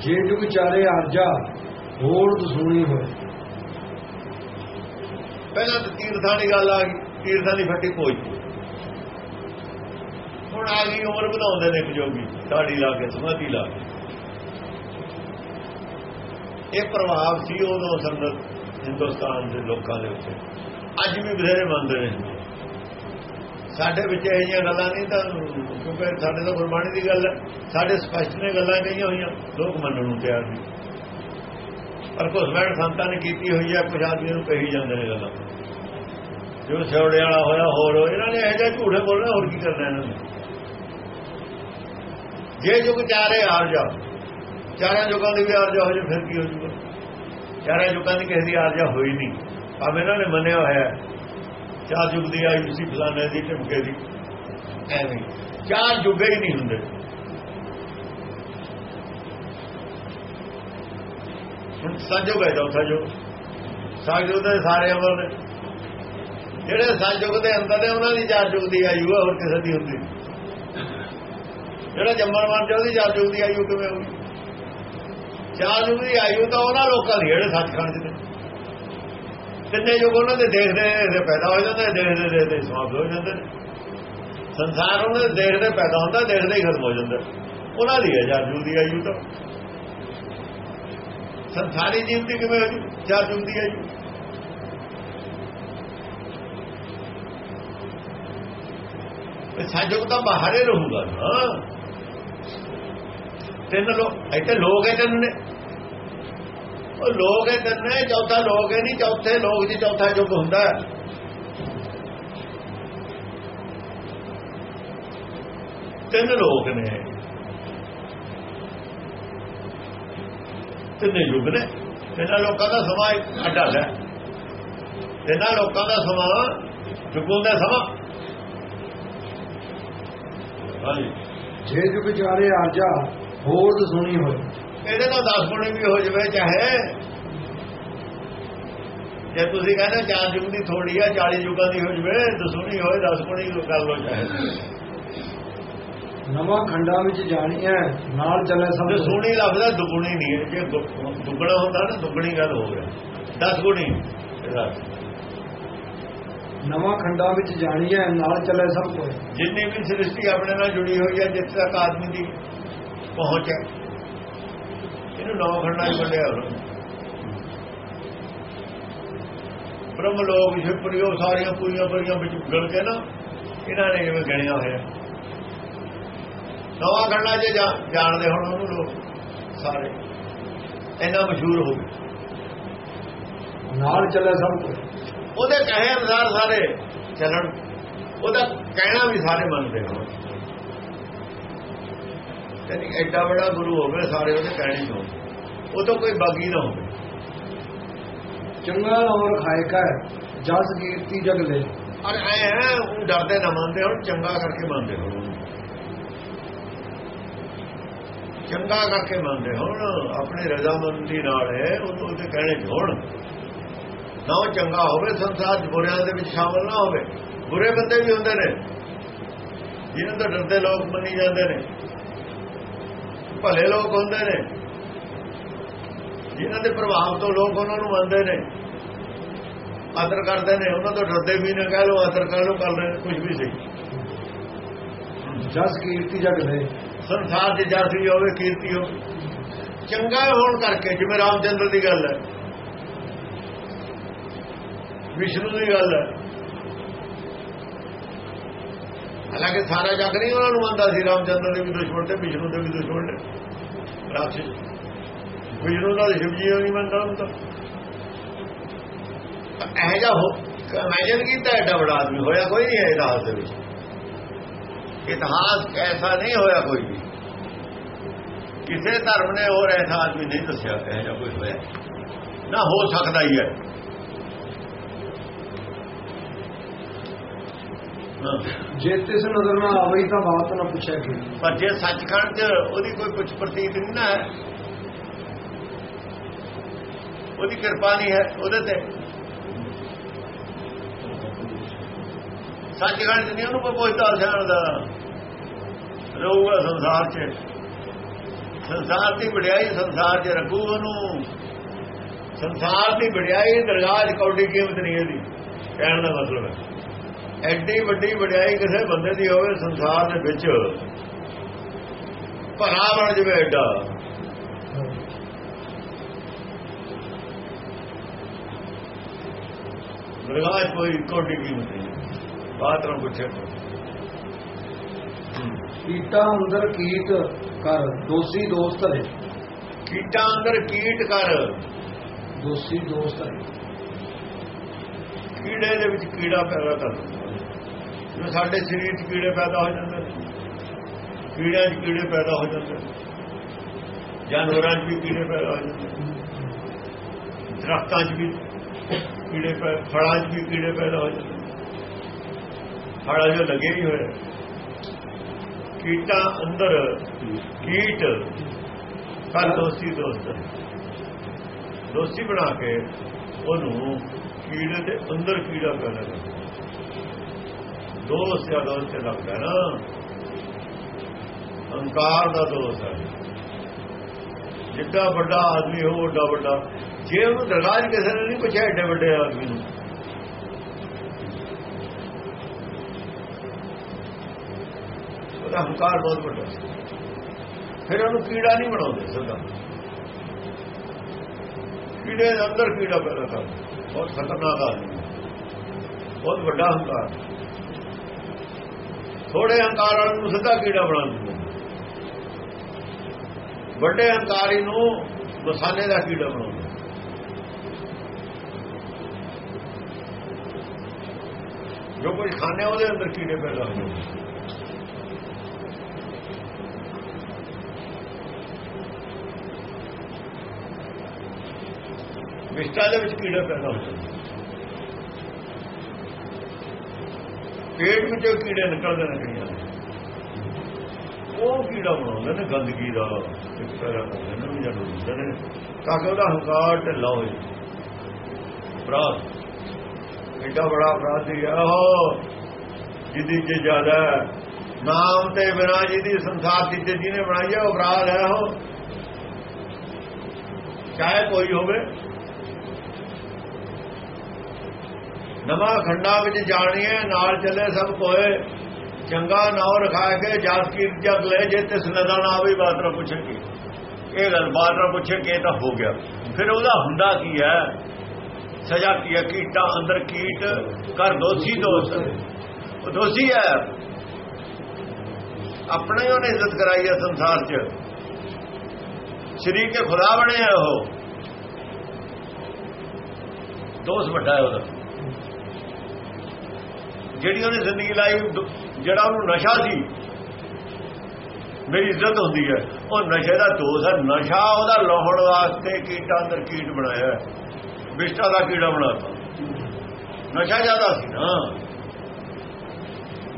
ਜੇ ਜੁਗ ਚਾਰੇ ਆਰਜਾ ਹੋਰ ਦਸੂਣੀ ਹੋਏ। ਪਹਿਲਾਂ ਤਾਂ ਤੀਰਥਾਂ ਦੀ ਗੱਲ ਆ ਗਈ, ਤੀਰਥਾਂ ਦੀ ਫੱਟੀ ਪੋਈ ਹੁਣ ਆ ਗਈ ਉਮਰ ਵਧਾਉਂਦੇ ਨੇ ਇੱਕ ਜੋਗੀ, ਦਾੜੀ ਲਾ ਕੇ, ਸਮਾਧੀ ਲਾ ਕੇ। ਇਹ ਪ੍ਰਭਾਵ ਸੀ ਉਦੋਂ ਸੰਗਤ ਹਿੰਦੁਸਤਾਨ ਦੇ ਲੋਕਾਂ ਦੇ ਉੱਤੇ ਅੱਜ ਵੀ ਬਥੇਰੇ ਮੰਨਦੇ ਨੇ। ਸਾਡੇ ਵਿੱਚ ਇਹ ਜਿਹੀਆਂ ਗੱਲਾਂ ਨਹੀਂ ਤਾਂ ਕਿਉਂਕਿ ਸਾਡੇ ਤਾਂ ਗੁਰਬਾਣੀ ਦੀ ਗੱਲ ਹੈ, ਸਾਡੇ ਸਪਸ਼ਟ ਨੇ ਗੱਲਾਂ ਕਹੀਆਂ ਹੋਈਆਂ, ਲੋਕ ਮੰਨਣ ਨੂੰ ਤਿਆਰ ਨਹੀਂ। ਪਰ ਘੁਸਮੈਣ ਸੰਤਾਂ ਨੇ ਕੀਤੀ ਹੋਈ ਹੈ, ਕੁਝ ਆਦਮੀਆਂ ਨੂੰ ਕਹੀ ਜਾਂਦੇ ਨੇ ਗੱਲਾਂ। ਜੋ ਛੋੜੇ ਵਾਲਾ ਹੋਇਆ, ਹੋਰ ਇਹਨਾਂ ਨੇ ਇਹ ਜਿਹਾ ਝੂਠੇ ਬੋਲਣਾ, ਹੋਰ ਕੀ ਕਰਨਾ ਇਹਨਾਂ ਨੇ? ਜੇ ਜੁਗ ਚਾਰੇ ਹਾਰ ਜਾ ਚਾਰਾਂ ਜੁਗਾਂ ਦੀ ਵੀ ਆਰਜਾ ਹੋ ਜਾ ਫਿਰ ਕੀ ਹੋ ਜੂਗਾ? ਚਾਰਾਂ ਜੁਗਾਂ ਦੀ ਕਿਸੇ ਦੀ ਆਰਜਾ ਹੋਈ ਨਹੀਂ। ਭਾਵੇਂ ਇਹਨਾਂ ਨੇ ਮੰਨਿਆ ਹੋਇਆ ਚਾਰ ਜੁਗ ਦੀ ਆਈ ਸੀ, ਫਲਾਣੇ ਦੀ, ਢਮਕੇ ਦੀ। ਐਵੇਂ। ਚਾਰ ਜੁਗੇ ਹੀ ਨਹੀਂ ਹੁੰਦੇ। ਹੁਣ ਸੰਜੋਗ ਹੈ ਚੌਥਾ ਜੋ ਸੰਜੋਗ ਦੇ ਸਾਰੇ ਅਮਰ ਨੇ। ਜਿਹੜੇ ਸੰਜੋਗ ਦੇ ਅੰਦਰ ਨੇ, ਉਹਨਾਂ ਦੀ ਚਾਰ ਜੁਗ ਦੀ ਆਯੂ ਹੈ ਹੋਰ ਕਿਸੇ ਦੀ ਹੁੰਦੀ ਜਿਹੜਾ ਜੰਮਣ ਮਰ ਜਾ ਉਹਦੀ ਚਾਰ ਜੁਗ ਦੀ ਆਯੂ ਕਿਵੇਂ ਹੋਊਗੀ? ਚਾਰ ਜੁਗ ਦੀ ਆਯੂ ਤਾਂ ਉਹਨਾਂ ਲੋਕਾਂ ਦੀ, ਜਿਹੜੇ ਸੱਚਖੰਡ ਦੇ ਤਿੰਨੇ ਯੁਗ ਉਹਨਾਂ ਦੇ ਦੇਖਦੇ ਦੇਖਦੇ ਪੈਦਾ ਹੋ ਜਾਂਦੇ ਦੇਖਦੇ ਦੇਖਦੇ ਸਮਾਪਤ ਹੋ ਜਾਂਦੇ ਨੇ। ਸੰਸਾਰ ਉਹਨਾਂ ਦੇ ਦੇਖਦੇ ਪੈਦਾ ਹੁੰਦਾ ਦੇਖਦੇ ਹੀ ਖਤਮ ਹੋ ਜਾਂਦਾ। ਉਹਨਾਂ ਦੀ ਹੈ ਚਾਰ ਜੁਗ ਦੀ ਆਯੂ ਤਾਂ। ਸੰਸਾਰੀ ਜੀਵ ਦੀ ਕਿਵੇਂ ਹੋਈ? ਚਾਰ ਜੁਗ ਦੀ ਆਯੂ। ਸਾਜੋਗ ਤਾਂ ਬਾਹਰ ਹੀ ਰਹੂਗਾ ਨਾ। ਤਿੰਨ ਲੋਕ ਇੱਥੇ ਲੋਕ ਹੈ ਤਿੰਨ ਨੇ। ਉਹ ਲੋਕ ਹੈ ਤਿੰਨ ਨੇ, ਚੌਥਾ ਲੋਕ ਹੈ ਨਹੀਂ, ਚੌਥੇ ਲੋਕ ਜੀ, ਚੌਥਾ ਯੁੱਗ ਹੁੰਦਾ। ਤਿੰਨ ਲੋਕ ਨੇ। ਤਿੰਨੇ ਯੁੱਗ ਨੇ। ਤਿੰਨਾਂ ਲੋਕਾਂ ਦਾ ਸਮਾਂ ਅੱਡਾ ਹੈ। ਤਿੰਨਾਂ ਲੋਕਾਂ ਦਾ ਸਮਾਂ ਜੁਗੋਂ ਦਾ ਸਮਾਂ। ਹਾਂਜੀ। ਜੇ ਜੁਗ ਚਾਰੇ ਆਰਜਾ ਹੋਰ ਦਸੂਣੀ ਹੋਏ ਇਹਦੇ ਨਾਲ 10 ਗੁਣੀ ਵੀ ਹੋ ਜਵੇ ਚਾਹੇ ਜੇ ਤੁਸੀਂ ਕਹਿੰਦੇ ਚਾਰ ਯੁੱਗ ਦੀ ਥੋੜੀ ਆ 40 ਯੁੱਗਾਂ ਦੀ ਹੋ ਜਵੇ ਦਸੂਣੀ ਹੋਏ 10 ਗੁਣੀ ਕਰ ਲੋ ਚਾਹੇ ਨਵਾਂ ਖੰਡਾਂ ਵਿੱਚ ਜਾਣੀਐ ਨਾਲ ਚੱਲੇ ਸਭ ਲਫ਼ਜ਼ ਹੈ ਦੁਗਣੀ ਨਹੀਂ ਹੈ। ਜੇ ਦੁੱਗਣਾ ਹੁੰਦਾ ਨਾ ਦੁੱਗਣੀ ਗੱਲ ਹੋ ਗਿਆ। 10 ਗੁਣੀ। ਨਵਾਂ ਖੰਡਾਂ ਵਿੱਚ ਜਾਣੀਐ ਨਾਲ ਚੱਲੇ ਸਭ ਕੋਈ ਜਿੰਨੀ ਵੀ ਸ੍ਰਿਸ਼ਟੀ ਆਪਣੇ ਨਾਲ ਜੁੜੀ ਹੋਈ ਹੈ ਜਿੱਥੇ ਤੱਕ ਆਦਮੀ ਦੀ ਪਹੁੰਚ ਹੈ। ਇਹਨੂੰ ਨੌ ਖੰਡਾਂ ਚ ਵੰਡਿਆ ਹੋਇਆ। ਬ੍ਰਹਮ ਲੋਕ ਸ਼ਿਵਪੁਰੀਓ ਸਾਰੀਆਂ ਪੂਰੀਆਂ ਪੂਰੀਆਂ ਵਿੱਚ ਗਲ ਕੇ ਨਾ ਇਹਨਾਂ ਨੇ ਜਿਵੇਂ ਗਣਿਆ ਹੋਇਆ। ਨਵਾਂ ਖੰਡਾਂ 'ਚ ਜਾ- ਜਾਣਦੇ ਹੁਣ ਉਹਨੂੰ ਲੋਕ ਸਾਰੇ। ਇੰਨਾ ਮਸ਼ਹੂਰ ਹੋ ਗਏ। ਨਾਲ ਚੱਲੇ ਸਭ ਉਹਦੇ ਕਹੇ ਅਨੁਸਾਰ ਸਾਰੇ ਚੱਲਣ। ਉਹਦਾ ਕਹਿਣਾ ਵੀ ਸਾਰੇ ਮੰਨਦੇ ਹੋਣ। ਯਾਨੀ ਐਡਾ ਬੜਾ ਗੁਰੂ ਹੋਵੇ ਸਾਰੇ ਉਹਦੇ ਕਹਿਣੇ ਹੋਣ। ਉਹ ਤੋਂ ਕੋਈ ਬਾਗੀ ਨਾ ਹੋਵੇ। ਚੰਗਾ ਨਾਮ ਰਖਾਇ ਕਾ ਜਸ ਕੀਰਤੀ ਜਗ ਲੈ। ਔਰ ਐ ਹੈ ਉਹ ਡਰਦੇ ਨਾ ਮੰਨਦੇ ਹੁਣ ਚੰਗਾ ਕਰਕੇ ਮੰਨਦੇ ਹੋਣ ਉਹਨੂੰ। ਚੰਗਾ ਕਰਕੇ ਮੰਨਦੇ ਹੁਣ, ਆਪਣੀ ਰਜ਼ਾਮੰਦੀ ਨਾਲ ਹੈ ਉਹਨੂੰ ਉਹਦੇ ਕਹਿਣੇ ਚ ਹੋਣ। ਨਾ ਉਹ ਚੰਗਾ ਹੋਵੇ, ਸੰਸਾਰ 'ਚ ਬੁਰਿਆਂ ਦੇ ਵਿੱਚ ਸ਼ਾਮਲ ਨਾ ਹੋਵੇ। ਬੁਰੇ ਬੰਦੇ ਵੀ ਹੁੰਦੇ ਨੇ। ਜਿਹਨਾਂ ਤੋਂ ਡਰਦੇ ਲੋਕ ਮੰਨੀ ਜਾਂਦੇ ਨੇ। ਭਲੇ ਲੋਕ ਹੁੰਦੇ ਨੇ। ਜਿਨ੍ਹਾਂ ਦੇ ਪ੍ਰਭਾਵ ਤੋਂ ਲੋਕ ਉਹਨਾਂ ਨੂੰ ਮੰਨਦੇ ਨੇ। ਆਦਰ ਕਰਦੇ ਨੇ। ਉਹਨਾਂ ਤੋਂ ਡਰਦੇ ਵੀ ਨਾ, ਕਹਿ ਲੋ ਆਦਰ ਕਰ ਲੋ ਕਰ ਲੈ ਕੁਝ ਵੀ ਸਹੀ। ਜਸ ਕੀਰਤੀ ਜਗ ਲੈ ਸੰਸਾਰ ਦੇ ਵੀ ਹੋਵੇ ਕੀਰਤੀ ਹੋਵੇ ਚੰਗਾ ਹੋਣ ਕਰਕੇ, ਜਿਵੇਂ ਰਾਮਚੰਦਰ ਦੀ ਗੱਲ ਹੈ। ਵਿਸ਼ਨੂੰ ਦੀ ਗੱਲ ਹੈ। ਹਾਲਾਂਕਿ ਸਾਰਾ ਜਗ ਨਹੀਂ ਉਹਨਾਂ ਨੂੰ ਮੰਨਦਾ ਸੀ, ਰਾਮਚੰਦਰ ਦੇ ਵੀ ਦੁਸ਼ਮਣ ਤੇ ਵਿਸ਼ਨੂੰ ਦੇ ਵੀ ਦੁਸ਼ਮਣ ਨੇ ਰਾਖਸ਼ ਵਿਸ਼ਨੂੰ ਦਾ ਸ਼ਿਵ ਜੀ ਨਹੀਂ ਮੰਨਦਾ ਹੁੰਦਾ ਇਹ ਜਾ ਹੋ ਇਮੇਜਿਨ ਕੀਤਾ, ਐਡਾ ਬੜਾ ਆਦਮੀ ਹੋਇਆ, ਕੋਈ ਨਹੀਂ ਹੈ ਰਾਜ ਦੇ ਵਿੱਚ। ਇਤਿਹਾਸ ਐਸਾ ਨਹੀਂ ਹੋਇਆ ਕੋਈ ਵੀ। ਕਿਸੇ ਧਰਮ ਨੇ ਹੋਰ ਐਸਾ ਆਦਮੀ ਨਹੀਂ ਦੱਸਿਆ ਇਹ ਜਾਂ ਕੋਈ ਹੋਇਆ। ਨਾ ਹੋ ਸਕਦਾ ਹੀ ਹੈ। ਜੇ ਤਿਸ ਨਜ਼ਰ ਨਾ ਆਵਈ ਤਾਂ ਬਾਤ ਨਾ ਪੁੱਛਿਆ ਕਿ ਪਰ ਜੇ ਸੱਚਖੰਡ 'ਚ ਉਹਦੀ ਕੋਈ ਕੁਝ ਪ੍ਰਤੀਤ ਨਹੀਂ ਨਾ ਹੈ ਉਹਦੀ ਕਿਰਪਾ ਨਹੀਂ ਹੈ ਉਹਦੇ ਤੇ ਸੱਚਖੰਡ 'ਚ ਨਹੀਂ, ਉਹਨੂੰ ਕੋਈ ਪੁੱਛਦਾ ਜਾਣਦਾ ਰਹੂਗਾ ਸੰਸਾਰ 'ਚ। ਸੰਸਾਰ ਦੀ ਵਡਿਆਈ ਸੰਸਾਰ 'ਚ ਰੱਖੂ ਉਹਨੂੰ। ਸੰਸਾਰ ਦੀ ਵਡਿਆਈ ਦਰਗਾਹ 'ਚ ਕੌਡੀ ਕੀਮਤ ਨਹੀਂ ਇਹਦੀ। ਕਹਿਣ ਦਾ ਮਤਲਬ ਹੈ। ਐਡੀ ਵੱਡੀ ਵਡਿਆਈ ਕਿਸੇ ਬੰਦੇ ਦੀ ਹੋਵੇ ਸੰਸਾਰ ਦੇ ਵਿੱਚ। ਭਰਾ ਬਣ ਜਵੇ ਐਡਾ। ਦਰਗਾਹ 'ਚ ਕੋਈ ਕੌਡੀ ਕੀਮਤ ਨਹੀਂ। ਬਾਤ ਨੂੰ ਪੁੱਛੇ ਕੀਟਾਂ ਅੰਦਰ ਕੀਟ ਕਰ ਦੋਸੀ ਦੋਸਤ ਹੈ ਕੀਟਾਂ ਅੰਦਰ ਕੀਟ ਕਰ। ਦੋਸੀ ਦੋਸਤ ਹੈ ਕੀੜੇ ਦੇ ਵਿੱਚ ਕੀੜਾ ਪੈਦਾ ਕਰ ਜਿਵੇਂ ਸਾਡੇ ਸਰੀਰ 'ਚ ਕੀੜੇ ਪੈਦਾ ਹੋ ਜਾਂਦੇ ਕੀੜਿਆਂ 'ਚ ਕੀੜੇ ਪੈਦਾ ਹੋ ਜਾਂਦੇ ਜਾਨਵਰਾਂ 'ਚ ਵੀ ਕੀੜੇ ਪੈਦਾ ਹੋ ਜਾਂਦੇ ਦਰਖਤਾਂ 'ਚ ਵੀ ਕੀੜੇ ਪੈ ਫੜਾਂ 'ਚ ਵੀ ਕੀੜੇ ਪੈਦਾ ਹੋ ਜਾਂਦੇ ਹੜਾ ਜੋ ਲੱਗੇ ਹੀ ਹੋਏ। ਕੀਟਾਂ ਅੰਦਰ, ਕੀਟ ਕਰ ਦੋਸਤੀ ਦੋਸਤ। ਦੋਸਤੀ ਬਣਾ ਕੇ ਉਹਨੂੰ ਕੀੜੇ ਦੇ ਅੰਦਰ ਕੀੜਾ ਪੈਦਾ ਕਰਦਾ ਦੋਸਤ ਜਾਂ ਦੋਸਤ ਤੇ ਲੱਗਦਾ ਨਾ। ਹੰਕਾਰ ਦਾ ਦੋਸਤ ਹੈ। ਜਿੱਡਾ ਵੱਡਾ ਆਦਮੀ ਹੋ ਓਡਾ ਵੱਡਾ। ਜੇ ਉਹਨੂੰ ਦਰਗਾਹ 'ਚ ਕਿਸੇ ਨੇ ਨਹੀਂ ਪੁੱਛਿਆ, ਏਡੇ ਵੱਡੇ ਆਦਮੀ ਨੂੰ। ਉਹਦਾ ਹੰਕਾਰ ਬਹੁਤ ਵੱਡਾ ਸੀ। ਫਿਰ ਉਹਨੂੰ ਕੀੜਾ ਨਹੀਂ ਬਣਾਉਂਦੇ ਸਦਾ। ਕੀੜੇ ਦੇ ਅੰਦਰ ਕੀੜਾ ਪੈਦਾ ਕਰ ਬਹੁਤ ਖਤਰਨਾਕ ਆਦਮੀ। ਬਹੁਤ ਵੱਡਾ ਹੰਕਾਰ। ਥੋੜੇ ਹੰਕਾਰ ਵਾਲੇ ਨੂੰ ਸਿੱਧਾ ਕੀੜਾ ਬਣਾ ਦਿੰਦੇ ਵੱਡੇ ਹੰਕਾਰੀ ਨੂੰ ਮਸਾਲੇ ਦਾ ਕੀੜਾ ਬਣਾਉਂਦੇ ਜੋ ਕੁਝ ਖਾਣੇ ਉਹਦੇ ਅੰਦਰ ਕੀੜੇ ਪੈਦਾ ਹੋ ਜਾਂਦੇ ਵਿਸ਼ਟਾ ਦੇ ਵਿੱਚ ਕੀੜਾ ਪੈਦਾ ਹੋ ਜਾਂਦਾ। ਪੇਟ ਵਿੱਚੋਂ ਕੀੜੇ ਨਿਕਲਦੇ ਨੇ ਕਈਆਂ ਉਹ ਕੀੜਾ ਬਣਾਉਂਦੇ ਨੇ, ਗੰਦਗੀ ਦਾ ਇੱਕ ਤਰ੍ਹਾਂ ਦਾ ਇਹਨਾਂ ਨੂੰ ਜਦੋਂ ਹੁੰਦੇ ਨੇ। ਤਾਂ ਕਿ ਉਹਦਾ ਹੰਕਾਰ ਢਿੱਲਾ ਹੋਏ। ਅਪਰਾਧ। ਐਡਾ ਬੜਾ ਅਪਰਾਧੀ ਆ। ਉਹ ਜਿਹਦੀ ਜੇ ਜ਼ਿਆਦਾ ਨਾਮ ਤੇ ਬਿਨਾ ਜਿਹਦੀ ਸੰਸਾਰ ਦੀ ਤੇ ਜਿਹਨੇ ਬਣਾਈ ਹੈ ਉਹ ਅਪਰਾਧ ਹੈ। ਉਹ ਚਾਹੇ ਕੋਈ ਹੋਵੇ ਨਵਾਂ ਖੰਡਾ ਵਿੱਚ ਜਾਣੀਏ ਨਾਲ ਚੱਲੇ ਸਭ ਕੋਏ। ਚੰਗਾ ਨਾਉ ਰਖਾ ਕੇ ਜਾਤ ਕੀ ਜਗ ਲੈ ਜੇ, ਤਿਸ ਨਦਾ ਨਾ ਆਵੇ ਬਾਤ ਨਾ ਪੁੱਛੇ ਇਹ ਗੱਲ ਬਾਤ ਨਾ ਪੁੱਛੇ ਤਾਂ ਹੋ ਗਿਆ। ਫਿਰ ਉਹਦਾ ਹੁੰਦਾ ਕੀ ਹੈ? ਸਜ਼ਾ ਕੀ ਹੈ? ਕੀਟਾਂ ਅੰਦਰ ਕੀਟ ਕਰ ਦੋਸ਼ੀ ਦੋਸਤ ਉਹ ਦੋਸ਼ੀ ਹੈ। ਆਪਣੇ ਉਹਨੇ ਇੱਜ਼ਤ ਕਰਾਈ ਹੈ ਸੰਸਾਰ 'ਚ। ਸ਼ਰੀਕ ਕੇ ਖੁਦਾ ਬਣੇ ਆ ਉਹ। ਦੋਸ਼ ਵੱਡਾ ਹੈ ਉਹਦਾ। ਜਿਹੜੀ ਉਹਨੇ ਜ਼ਿੰਦਗੀ ਲਾਈ ਜਿਹੜਾ ਉਹਨੂੰ ਨਸ਼ਾ ਸੀ, ਮੇਰੀ ਇੱਜ਼ਤ ਹੁੰਦੀ ਹੈ। ਉਹ ਨਸ਼ੇ ਦਾ ਦੋਸ਼ ਹੈ। ਨਸ਼ਾ ਉਹਦਾ ਲਾਹਣ ਵਾਸਤੇ ਕੀਟਾਂ ਅੰਦਰ ਕੀਟ ਬਣਾਇਆ ਵਿਸ਼ਟਾ ਦਾ ਕੀੜਾ ਬਣਾਤਾ। ਨਸ਼ਾ ਜ਼ਿਆਦਾ ਸੀ ਨਾ।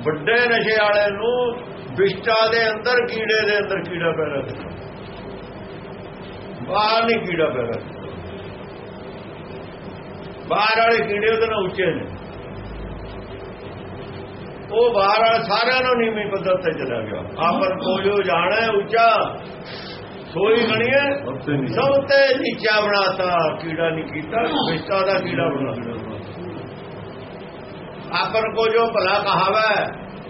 ਵੱਡੇ ਨਸ਼ੇ ਵਾਲੇ ਨੂੰ ਵਿਸ਼ਟਾ ਦੇ ਅੰਦਰ, ਕੀੜੇ ਦੇ ਅੰਦਰ ਕੀੜਾ ਪੈਦਾ ਕੀਤਾ। ਬਾਹਰ ਨਹੀਂ ਕੀੜਾ ਪੈਦਾ ਬਾਹਰ ਵਾਲੇ ਕੀੜੇ ਉਹਦੇ ਨਾਲ ਉੱਚੇ ਨੇ। ਉਹ ਬਾਹਰ ਵਾਲੇ ਸਾਰਿਆਂ ਨੂੰ ਨੀਵੀਂ ਪੱਧਰ ਤੇ ਚਲਾ ਗਿਆ। ਆਪਨ ਕੋਇਓ ਜਾਣਾ ਉੱਚਾ। ਸੋਈ ਗਣੀਏ ਸਭ ਤੇ ਨੀਚਾ ਬਣਾਤਾ ਕੀੜਾ ਨਹੀਂ ਕੀਤਾ ਵਿਸ਼ਟਾ ਦਾ ਕੀੜਾ ਬਣਾ ਆਪਨ ਕੋ ਜੋ ਭਲਾ ਕਹਾਵਾ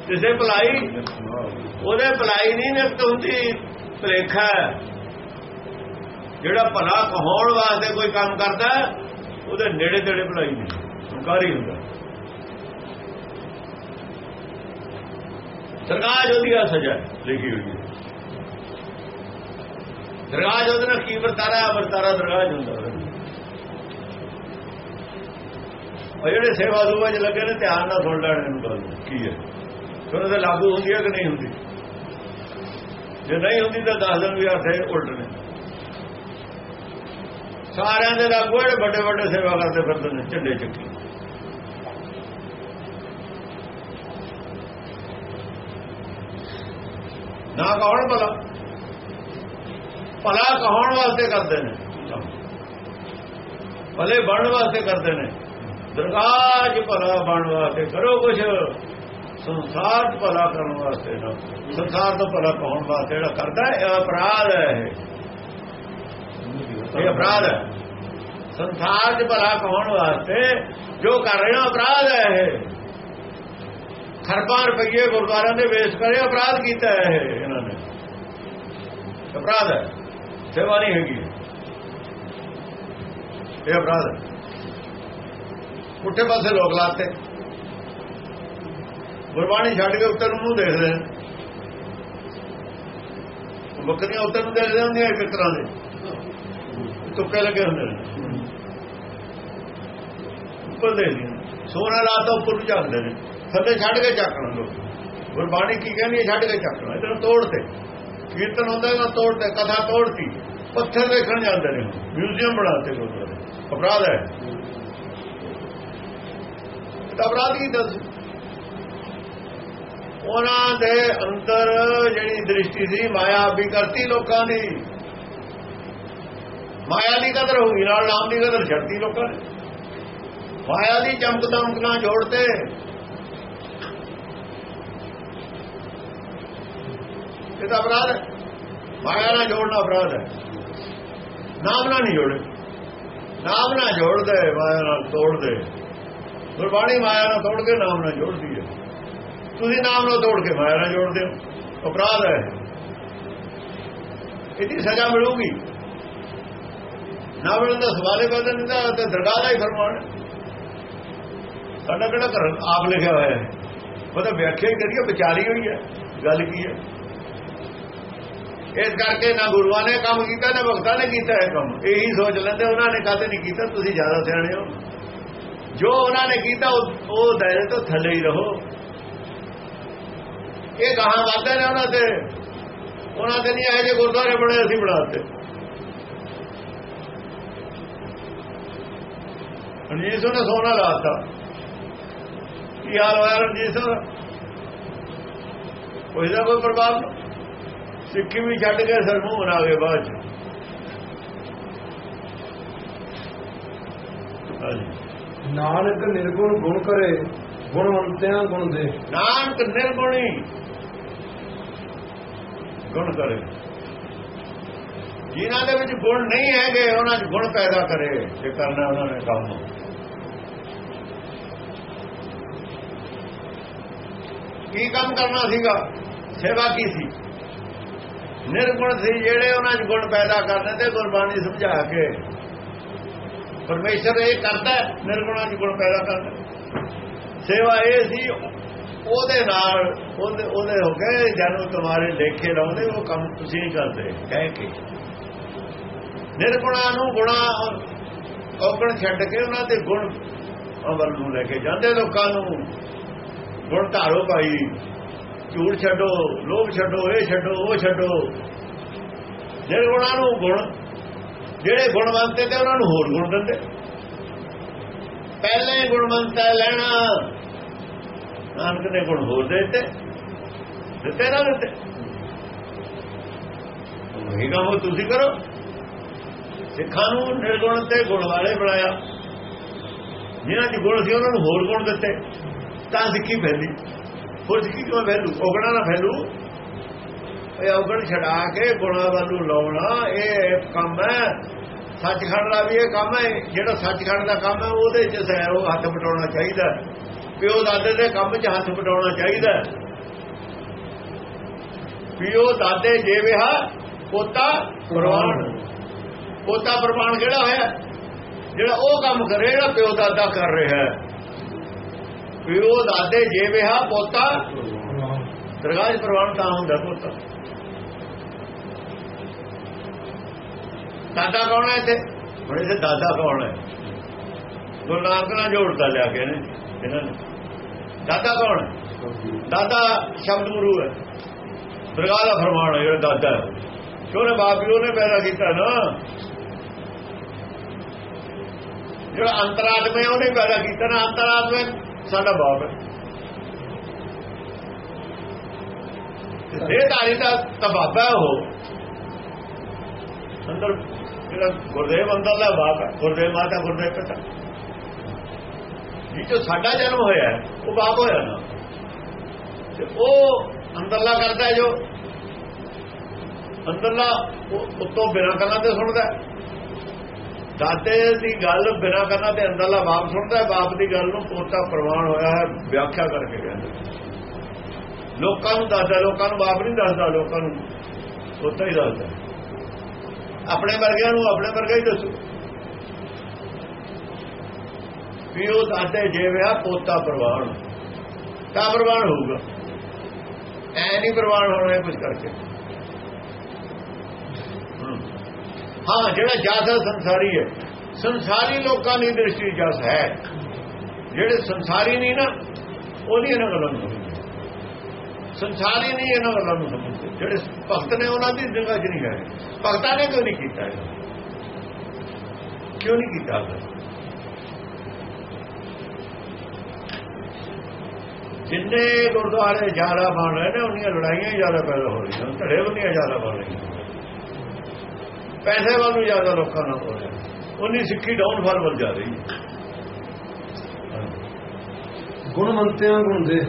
ਕਿਸੇ ਭਲਾਈ ਉਹਦੇ ਭਲਾਈ ਨਹੀਂ ਨਿਕਟ ਹੁੰਦੀ ਭਲੇਖਾ ਜਿਹੜਾ ਭਲਾ ਕਹਾਉਣ ਵਾਸਤੇ ਕੋਈ ਕੰਮ ਕਰਦਾ ਉਹਦੇ ਨੇੜੇ ਤੇੜੇ ਭਲਾਈ ਨਹੀਂ ਹੰਕਾਰੀ ਹੁੰਦਾ। ਸਰਕਾਰ ਉਹਦੀ ਆ ਸਜ਼ਾ ਲਿਖੀ ਹੋਈ ਹੈ। ਦਰਗਾਹ ਉਹਦੇ ਨਾਲ ਕੀ ਵਰਤਾਰਾ ਵਰਤਾਰਾ ਦਰਗਾਹ ਹੁੰਦਾ। ਉਹ ਜਿਹੜੇ ਸੇਵਾ ਦੂਆ ਚ ਲੱਗੇ ਨੇ ਧਿਆਨ ਨਾਲ ਸੁਣ ਲੈਣ ਇਹਨੂੰ ਗੱਲ। ਕੀ ਹੈ? ਫਿਰ ਉਹਦੇ ਲਾਗੂ ਹੁੰਦੀ ਹੈ ਕਿ ਨਹੀਂ ਹੁੰਦੀ? ਜੇ ਨਹੀਂ ਹੁੰਦੀ ਤਾਂ ਦੱਸ ਦੇਣ ਵੀ ਅਰਥੇ ਉਲਟ ਨੇ। ਸਾਰਿਆਂ ਦੇ ਲਾਗੂ ਜਿਹੜੇ ਵੱਡੇ ਵੱਡੇ ਸੇਵਾ ਕਰਦੇ ਫਿਰਦੇ ਨੇ ਝੰਡੇ ਚੱਕੀ। ਨਾ ਕੌਣ ਭਲਾ? ਭਲਾ ਕਹਾਉਣ ਵਾਸਤੇ ਕਰਦੇ ਨੇ? ਭਲੇ ਬਣਨ ਵਾਸਤੇ ਕਰਦੇ ਨੇ। ਦਰਗਾਹ 'ਚ ਭਲਾ ਬਣਨ ਵਾਸਤੇ ਕਰੋ ਕੁਛ। ਸੰਸਾਰ 'ਚ ਭਲਾ ਕਰਨ ਵਾਸਤੇ ਨਾ। ਸੰਸਾਰ ਤੋਂ ਭਲਾ ਕਹਾਉਣ ਵਾਸਤੇ ਜਿਹੜਾ ਕਰਦਾ ਇਹ ਅਪਰਾਧ ਹੈ ਇਹ। ਅਪਰਾਧ ਹੈ। ਸੰਸਾਰ 'ਚ ਭਲਾ ਕਹਾਉਣ ਵਾਸਤੇ ਜੋ ਕਰ ਰਿਹਾ ਅਪਰਾਧ ਹੈ ਇਹ। ਖਰਬਾਂ ਰੁਪਏ ਗੁਰਦੁਆਰਿਆਂ ਦੇ ਵੇਸ ਕਰੇ, ਅਪਰਾਧ ਕੀਤਾ ਹੈ ਇਹਨਾਂ ਨੇ। ਅਪਰਾਧ ਹੈ, ਸੇਵਾ ਨਹੀਂ ਹੈਗੀ। ਇਹ ਅਪਰਾਧ ਹੈ। ਪੁੱਠੇ ਪਾਸੇ ਲੋਕ ਲਾਤੇ। ਗੁਰਬਾਣੀ ਛੱਡ ਕੇ ਉੱਤਰ ਨੂੰ ਦੇਖਦੇ ਨੇ। ਬੱਕਰੀਆਂ ਉੱਤਰ ਨੂੰ ਦੇਖਦੇ ਹੁੰਦੀਆਂ ਇੱਕ ਤਰ੍ਹਾਂ ਦੇ। ਤੁੱਕੇ ਲੱਗੇ ਹੁੰਦੇ ਨੇ। ਉੱਪਰ ਦੇਖਦੇ ਨੇ ਸੋਨਾ ਲਾਤਾ ਉੱਪਰ ਨੂੰ ਜਾਂਦੇ ਨੇ। ਥੱਲੇ ਛੱਡ ਕੇ ਚੱਕਣ ਲੋਕ ਗੁਰਬਾਣੀ ਕੀ ਕਹਿੰਦੀ ਹੈ? ਛੱਡ ਕੇ ਚੱਕਣਾ ਇਧਰ ਤੋੜ ਤੇ। ਕੀਰਤਨ ਹੁੰਦਾ ਨਾ, ਤੋੜ ਤੇ। ਕਥਾ ਤੋੜਤੀ ਪੱਥਰ ਦੇਖਣ ਜਾਂਦੇ ਨੇ। ਮਿਊਜ਼ੀਅਮ ਬਣਾਤੇ ਗੁਰਦੁਆਰੇ ਅਪਰਾਧ ਹੈ। ਤਾਂ ਅਪਰਾਧ ਕੀ ਦੱਸ? ਉਹਨਾਂ ਦੇ ਅੰਦਰ ਜਿਹੜੀ ਦ੍ਰਿਸ਼ਟੀ ਸੀ, ਮਾਇਆ ਵੀ ਕਰਤੀ ਲੋਕਾਂ ਦੀ। ਮਾਇਆ ਦੀ ਕਦਰ ਹੋ ਗਈ। ਨਾਲ ਨਾਮ ਦੀ ਕਦਰ ਛੱਡਤੀ ਲੋਕਾਂ ਨੇ। ਮਾਇਆ ਦੀ ਚਮਕ ਦਮਕ ਨਾਲ ਜੋੜਤੇ। ਇਹ ਤਾਂ ਅਪਰਾਧ ਹੈ। ਮਾਇਆ ਨਾਲ ਜੋੜਨਾ ਅਪਰਾਧ ਹੈ। ਨਾਮ ਨਾਲ ਨਹੀਂ ਜੋੜੇ ਨਾਮ ਨਾਲ ਜੋੜਦੇ, ਮਾਇਆ ਨਾਲ ਤੋੜਦੇ। ਗੁਰਬਾਣੀ ਮਾਇਆ ਨਾਲ ਤੋੜ ਕੇ ਨਾਮ ਨਾਲ ਜੋੜਦੀ ਹੈ। ਤੁਸੀਂ ਨਾਮ ਨਾਲ ਤੋੜ ਕੇ ਮਾਇਆ ਨਾਲ ਜੋੜਦੇ ਹੋ। ਅਪਰਾਧ ਹੈ। ਇਹਦੀ ਸਜ਼ਾ ਮਿਲੂਗੀ। ਨਾ ਮਿਲਣ ਦਾ ਸਵਾਲੇ ਪੈਦਾ, ਨਹੀਂ ਦਾ ਤੇ ਦਰਗਾਹ ਦਾ ਹੀ ਫਰਮਾਨ ਸਾਡਾ ਕਿਹੜਾ ਘਰ ਆਪ ਲਿਖਿਆ ਹੋਇਆ ਹੈ। ਉਹਦਾ ਵਿਆਖਿਆ ਹੀ ਕਰੀਏ, ਵਿਚਾਰੀ ਹੋਈ ਹੈ। ਗੱਲ ਕੀ ਹੈ? ਇਸ ਕਰਕੇ ਨਾ ਗੁਰੂਆਂ ਨੇ ਕੰਮ ਕੀਤਾ, ਨਾ ਭਗਤਾਂ ਨੇ ਕੀਤਾ ਇਹ ਕੰਮ। ਇਹੀ ਸੋਚ ਲੈਂਦੇ, ਉਹਨਾਂ ਨੇ ਕਾਹਤੇ ਨਹੀਂ ਕੀਤਾ, ਤੁਸੀਂ ਜ਼ਿਆਦਾ ਸਿਆਣੇ ਹੋ। ਜੋ ਉਹਨਾਂ ਨੇ ਕੀਤਾ, ਉਹ ਦਾਇਰੇ ਤੋਂ ਥੱਲੇ ਹੀ ਰਹੋ। ਇਹ ਗਾਹਾਂ ਵਾਦੇ ਨੇ ਉਹਨਾਂ ਤੇ। ਉਹਨਾਂ ਤੇ ਨਹੀਂ ਆਏ ਜੇ ਗੁਰਦੁਆਰੇ ਬਣੇ ਅਸੀਂ ਬਣਾਤੇ ਰਣਜੀਤ ਸਿੰਘ ਨੇ ਸੋਨਾ ਲਾਤਾ ਕੀ ਹਾਲ ਹੋਇਆ ਰਣਜੀਤ ਸਿੰਘ? ਕੋਈ ਦਾ ਕੋਈ ਪ੍ਰਭਾਵ? ਨਹੀਂ ਸਿੱਖੀ ਵੀ ਛੱਡ ਕੇ ਸਰਮੂਹ ਬਣਾ ਗਏ ਬਾਅਦ ਚ। ਨਾਨਕ ਨਿਰਗੁਣ ਗੁਣ ਕਰੇ ਗੁਣਵੰਤਿਆਂ ਗੁਣ ਦੇ। ਨਾਨਕ ਨਿਰਗੁਣੀ ਗੁਣ ਕਰੇ। ਜਿਨ੍ਹਾਂ ਦੇ ਵਿੱਚ ਗੁਣ ਨਹੀਂ ਹੈਗੇ ਉਹਨਾਂ 'ਚ ਗੁਣ ਪੈਦਾ ਕਰੇ ਜੇ ਕਰਨਾ ਉਹਨਾਂ ਨੇ ਕੰਮ। ਕੀ ਕੰਮ ਕਰਨਾ ਸੀਗਾ? ਸੇਵਾ ਕੀ ਸੀ? ਨਿਰਗੁਣ ਸੀ ਜਿਹੜੇ ਉਹਨਾਂ 'ਚ ਗੁਣ ਪੈਦਾ ਕਰਦੇ ਤੇ ਗੁਰਬਾਣੀ ਸਮਝਾ ਕੇ। ਪਰਮੇਸ਼ਰ ਇਹ ਕਰਦਾ, ਨਿਰਗੁਣਾਂ 'ਚ ਗੁਣ ਪੈਦਾ ਕਰਦਾ। ਸੇਵਾ ਇਹ ਸੀ, ਉਹਦੇ ਨਾਲ ਉਹਦੇ ਉਹਦੇ ਹੋ ਗਏ, ਜਦੋਂ ਤੁਹਾਰੇ ਲੇਖੇ ਲਾਉਂਦੇ, ਉਹ ਕੰਮ ਤੁਸੀਂ ਕਰਦੇ, ਕਹਿ ਕੇ। ਨਿਰਗੁਣਾਂ ਨੂੰ ਗੁਣਾ ਔਗਣ ਛੱਡ ਕੇ ਉਹਨਾਂ ਦੇ ਗੁਣ ਅਮਰ ਨੂੰ ਲੈ ਕੇ ਜਾਂਦੇ ਲੋਕਾਂ ਨੂੰ। ਗੁਣ ਧਾਰੋ ਭਾਈ। ਝੂਠ ਛੱਡੋ, ਲੋਭ ਛੱਡੋ, ਇਹ ਛੱਡੋ, ਉਹ ਛੱਡੋ। ਨਿਰਗੁਣਾ ਨੂੰ ਗੁਣ, ਜਿਹੜੇ ਗੁਣਵੰਤੇ ਤੇ ਉਹਨਾਂ ਨੂੰ ਹੋਰ ਗੁਣ ਦਿੰਦੇ। ਪਹਿਲੇ ਗੁਣਵੰਤਾ ਲੈਣਾ। ਨਾਨਕ ਨੇ ਗੁਣ ਹੋਰ ਦੇ ਦਿੱਤੇ। ਦਿੱਤੇ ਨਾ ਦਿੱਤੇ। ਇਹ ਕੰਮ ਤੁਸੀਂ ਕਰੋ। ਸਿੱਖਾਂ ਨੂੰ ਨਿਰਗੁਣ ਤੇ ਗੁਣ ਵਾਲੇ ਬਣਾਇਆ। ਜਿਹਨਾਂ ਦੀ ਗੁਣ ਸੀ, ਉਹਨਾਂ ਨੂੰ ਹੋਰ ਗੁਣ ਦਿੱਤੇ। ਤਾਂ ਸਿੱਖੀ ਫੈਲੀ ਹੋਰ ਸਿੱਖੀ ਕਿਵੇਂ ਫੈਲੂ ਔਗਣਾ ਨਾ ਫੈਲੂ ਇਹ ਔਗਣ ਛਡਾ ਕੇ ਗੁਣਾ ਵੱਲੋਂ ਲਾਉਣਾ, ਇਹ ਕੰਮ ਹੈ। ਸੱਚਖੰਡ ਦਾ ਵੀ ਇਹ ਕੰਮ ਹੈ। ਜਿਹੜਾ ਸੱਚਖੰਡ ਦਾ ਕੰਮ ਹੈ, ਉਹਦੇ 'ਚ ਸੈ ਉਹ ਹੱਥ ਵਟਾਉਣਾ ਚਾਹੀਦਾ ਪਿਓ ਦਾਦੇ ਦੇ ਕੰਮ 'ਚ ਹੱਥ ਵਟਾਉਣਾ ਚਾਹੀਦਾ ਪਿਓ ਦਾਦੇ ਜੇ ਵਿਹਾ ਪੋਤਾ ਪ੍ਰਵਾਨ। ਪੋਤਾ ਪ੍ਰਵਾਨ ਕਿਹੜਾ ਹੋਇਆ? ਜਿਹੜਾ ਉਹ ਕੰਮ ਕਰੇ, ਜਿਹੜਾ ਪਿਓ ਦਾਦਾ ਕਰ ਰਿਹਾ ਹੈ। ਪਿਓ ਦਾਦੇ ਜੇ ਵਿਆਹ ਪੋਤਾ, ਦਰਗਾਹ ਪ੍ਰਵਾਨ ਤਾਂ ਹੁੰਦਾ ਪੋਤਾ। ਦਾਦਾ ਕੌਣ ਹੈ ਇੱਥੇ? ਹੁਣ ਇੱਥੇ ਦਾਦਾ ਕੌਣ ਹੈ? ਗੁਰੂ ਨਾਨਕ ਨਾਲ ਜੋੜਦਾ ਲਿਆ ਕੇ ਨੇ, ਇਹਨਾਂ ਨੇ। ਦਾਦਾ ਕੌਣ ਦਾਦਾ ਸ਼ਬਦ ਗੁਰੂ ਹੈ। ਦਰਗਾਹ ਦਾ ਫਰਮਾਨ ਹੈ, ਜਿਹੜਾ ਦਾਦਾ ਹੈ। ਕਿਉਂ ਬਾਪ ਵੀ ਉਹਨੇ ਪੈਦਾ ਕੀਤਾ ਨਾ। ਜਿਹੜਾ ਅੰਤਰਾਤਮਾ ਹੈ, ਉਹਨੇ ਪੈਦਾ ਕੀਤਾ ਨਾ ਅੰਤਰਾਤਮਾ। ਸਾਡਾ ਬਾਪ ਹੈ। ਇਹ ਧਾਰੀ ਦਾ ਤਬਾਬਾ ਉਹ। ਅੰਦਰ ਜਿਹੜਾ ਗੁਰਦੇਵ, ਅੰਦਰ ਦਾ ਬਾਪ ਹੈ। ਗੁਰਦੇਵ ਮਾਤਾ, ਗੁਰਦੇਵ ਪਿਤਾ। ਜੀ ਜੋ ਸਾਡਾ ਜਨਮ ਹੋਇਆ ਉਹ ਬਾਪ ਹੋਇਆ ਨਾ। ਤੇ ਉਹ ਅੰਦਰਲਾ ਕਰਦਾ ਜੋ। ਅੰਦਰਲਾ ਉਹ ਉੱਤੋਂ ਬਿਨਾਂ ਗੱਲਾਂ ਤੇ ਸੁਣਦਾ ਦਾਦੇ ਦੀ ਗੱਲ ਬਿਨਾਂ ਗੱਲਾਂ ਤੇ ਅੰਦਰਲਾ ਬਾਪ ਸੁਣਦਾ ਬਾਪ ਦੀ ਗੱਲ ਨੂੰ ਪੋਤਾ ਪ੍ਰਵਾਨ ਹੋਇਆ ਹੈ, ਵਿਆਖਿਆ ਕਰਕੇ ਕਹਿੰਦਾ। ਲੋਕਾਂ ਨੂੰ ਦੱਸਦਾ, ਲੋਕਾਂ ਨੂੰ ਬਾਪ ਨਹੀਂ ਦੱਸਦਾ, ਲੋਕਾਂ ਨੂੰ ਪੋਤਾ ਹੀ ਦੱਸਦਾ। ਆਪਣੇ ਵਰਗਿਆਂ ਨੂੰ ਆਪਣੇ ਵਰਗਾ ਹੀ ਦੱਸੋ। ਵੀ ਉਹ ਦਾਦੇ ਜਿਵੇਂ ਪੋਤਾ ਪ੍ਰਵਾਨ। ਤਾਂ ਪ੍ਰਵਾਨ ਹੋਊਗਾ। ਐ ਨਹੀਂ ਪ੍ਰਵਾਨ ਹੋਣਾ ਕੁਝ ਕਰਕੇ। ਹਾਂ, ਜਿਹੜਾ ਜਸ ਸੰਸਾਰੀ ਹੈ। ਸੰਸਾਰੀ ਲੋਕਾਂ ਦੀ ਦ੍ਰਿਸ਼ਟੀ ਜਸ ਹੈ। ਜਿਹੜੇ ਸੰਸਾਰੀ ਨਹੀਂ ਨਾ ਉਹਦੀ ਇਹਨਾਂ ਗੱਲਾਂ ਨੂੰ ਸਮਝਦੇ। ਸੰਸਾਰੀ ਨਹੀਂ ਇਹਨਾਂ ਗੱਲਾਂ ਨੂੰ ਸਮਝਦੇ। ਜਿਹੜੇ ਭਗਤ ਨੇ ਉਹਨਾਂ ਦੀ ਨਿਗਾਹ 'ਚ ਨਹੀਂ ਹੈ ਭਗਤਾਂ ਨੇ ਕਿਉਂ ਨਹੀਂ ਕੀਤਾ ਕਿਉਂ ਨਹੀਂ ਕੀਤਾ ਇਹ? ਜਿੰਨੇ ਗੁਰਦੁਆਰੇ ਜ਼ਿਆਦਾ ਬਣ ਰਹੇ ਨੇ ਉਹਨੀਆਂ ਲੜਾਈਆਂ ਜ਼ਿਆਦਾ ਪੈਦਾ ਹੋ ਰਹੀਆਂ ਧੜੇ ਬੰਦੀਆਂ ਜ਼ਿਆਦਾ ਬਣ ਰਹੀਆਂ ਪੈਸੇ ਵੱਲ ਨੂੰ ਜ਼ਿਆਦਾ ਲੋਕਾਂ ਨਾਲ ਹੋ ਰਿਹਾ। ਉਨੀ ਸਿੱਖੀ ਡਾਊਨਫਾਲ ਵੱਲ ਜਾ ਰਹੀ ਹੈ। ਗੁਣਵੰਤਿਆਂ ਗੁਣ ਦੇ।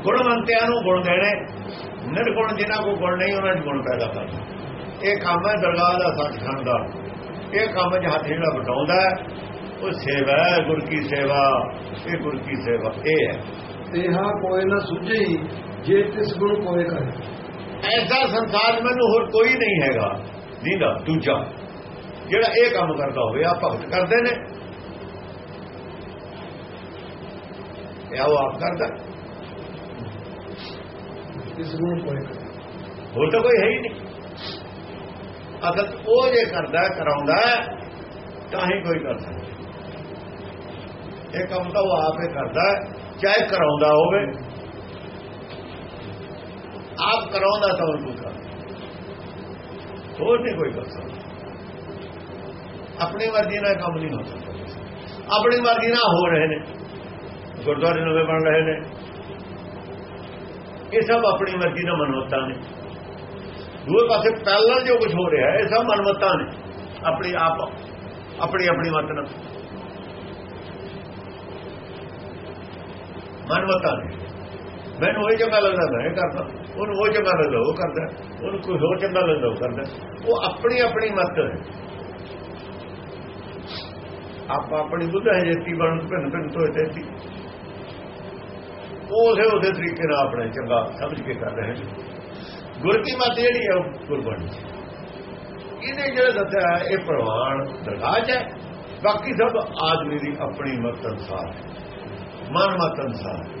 ਗੁਣਵੰਤਿਆਂ ਨੂੰ ਗੁਣ ਦੇਣੇ ਨਿਰਗੁਣ ਜਿਨ੍ਹਾਂ ਕੋ ਗੁਣ ਨਹੀਂ ਉਹਨਾਂ 'ਚ ਗੁਣ ਪੈਦਾ ਕਰਨਾ। ਇਹ ਕੰਮ ਹੈ ਦਰਗਾਹ ਦਾ ਸੱਚਖੰਡ ਦਾ। ਇਹ ਕੰਮ ਹੱਥ ਜਿਹੜਾ ਵਟਾਉਂਦਾ ਹੈ, ਉਹ ਸੇਵਾ ਹੈ ਗੁਰ ਕੀ ਸੇਵਾ। ਇਹ ਗੁਰ ਕੀ ਸੇਵਾ ਇਹ ਹੈ। ਤੇਹਾ ਕੋਏ ਨਾ ਸੁਝੇ ਜੇ ਤਿਸ ਗੁਣ ਕੋਏ ਕਰੇ। ਐਸਾ ਸੰਸਾਰ ਮੈਨੂੰ ਹੋਰ ਕੋਈ ਨਹੀਂ ਹੈਗਾ। ਦੀਦਾ ਦੂਜਾ ਜਿਹੜਾ ਇਹ ਕੰਮ ਕਰਦਾ ਹੋਵੇ ਆ ਭਗਤ ਕਰਦੇ ਨੇ। ਇਹ ਉਹ ਆਪ ਕਰਦਾ। ਗੁਣ ਕੋਏ ਕਰੇ ਹੋਰ ਤਾਂ ਕੋਈ ਹੈ ਹੀ ਨਹੀਂ। 'ਚ ਉਹ ਜੇ ਕਰਦਾ ਕਰਾਉਂਦਾ ਤਾਂ ਹੀ ਕੋਈ ਕਰ ਸਕਦਾ ਇਹ ਕੰਮ ਤਾਂ ਉਹ ਆਪ ਕਰਦਾ ਚਾਹੇ ਕਰਾਉਂਦਾ ਹੋਵੇ। ਆਪ ਕਰਾਉਂਦਾ ਤਾਂ ਉਹ ਹੋਰ ਨਹੀਂ ਕੋਈ ਕਰ ਸਕਦਾ। ਆਪਣੀ ਮਰਜ਼ੀ ਨਾਲ ਕੰਮ ਨਹੀਂ ਹੋ ਸਕਦਾ। ਆਪਣੀ ਮਰਜ਼ੀ ਨਾਲ ਹੋ ਰਹੇ ਨੇ। ਗੁਰਦੁਆਰੇ ਨਵੇਂ ਬਣ ਰਹੇ ਨੇ। ਇਹ ਸਭ ਆਪਣੀ ਮਰਜ਼ੀ ਨਾਲ ਮਨੋਤਾ ਨੇ। ਦੂਏ ਪਾਸੇ ਪਹਿਲਾਂ ਜੋ ਕੁਝ ਹੋ ਰਿਹਾ ਹੈ, ਇਹ ਸਭ ਮਨਮਤਾਂ ਨੇ। ਆਪਣੀ ਆਪ, ਆਪਣੀ ਆਪਣੀ ਮਤ ਨਾਲ। ਮਨਮਤਾਂ ਨੇ। ਮੈਨੂੰ ਉਹ ਚੰਗਾ ਲੱਗਦਾ, ਮੈਂ ਕਰਦਾ। ਉਹਨੂੰ ਉਹ ਚੰਗਾ ਲੱਗਦਾ, ਉਹ ਕਰਦਾ। ਉਹਨੂੰ ਕੋਈ ਹੋਰ ਚੰਗਾ ਲੱਗਦਾ, ਉਹ ਕਰਦਾ। ਉਹ ਆਪਣੀ ਆਪਣੀ ਮਤ ਹੈ। ਆਪ ਆਪਣੀ ਬੁੱਧ ਹੈ, ਜੇਤੀ ਬਣ, ਭਿੰਨ ਭਿੰਨ ਤੋਂ ਤੇਤੀ। ਉਸੇ ਉਹਦੇ ਤਰੀਕੇ ਨਾਲ ਆਪਣੇ ਚੰਗਾ ਸਮਝ ਕੇ ਕਰ ਰਹੇ ਨੇ। ਗੁਰ ਕੀ ਮਤ ਜਿਹੜੀ ਹੈ, ਉਹ ਗੁਰਬਾਣੀ ਇਹਨੇ ਜਿਹੜਾ ਦੱਸਿਆ, ਇਹ ਪ੍ਰਵਾਨ ਦਰਗਾਹ ਹੈ। ਬਾਕੀ ਸਭ ਆਦਮੀ ਦੀ ਆਪਣੀ ਮਤ ਅਨਸਾਰ ਮਨ ਮਤ ਅਨਸਾਰ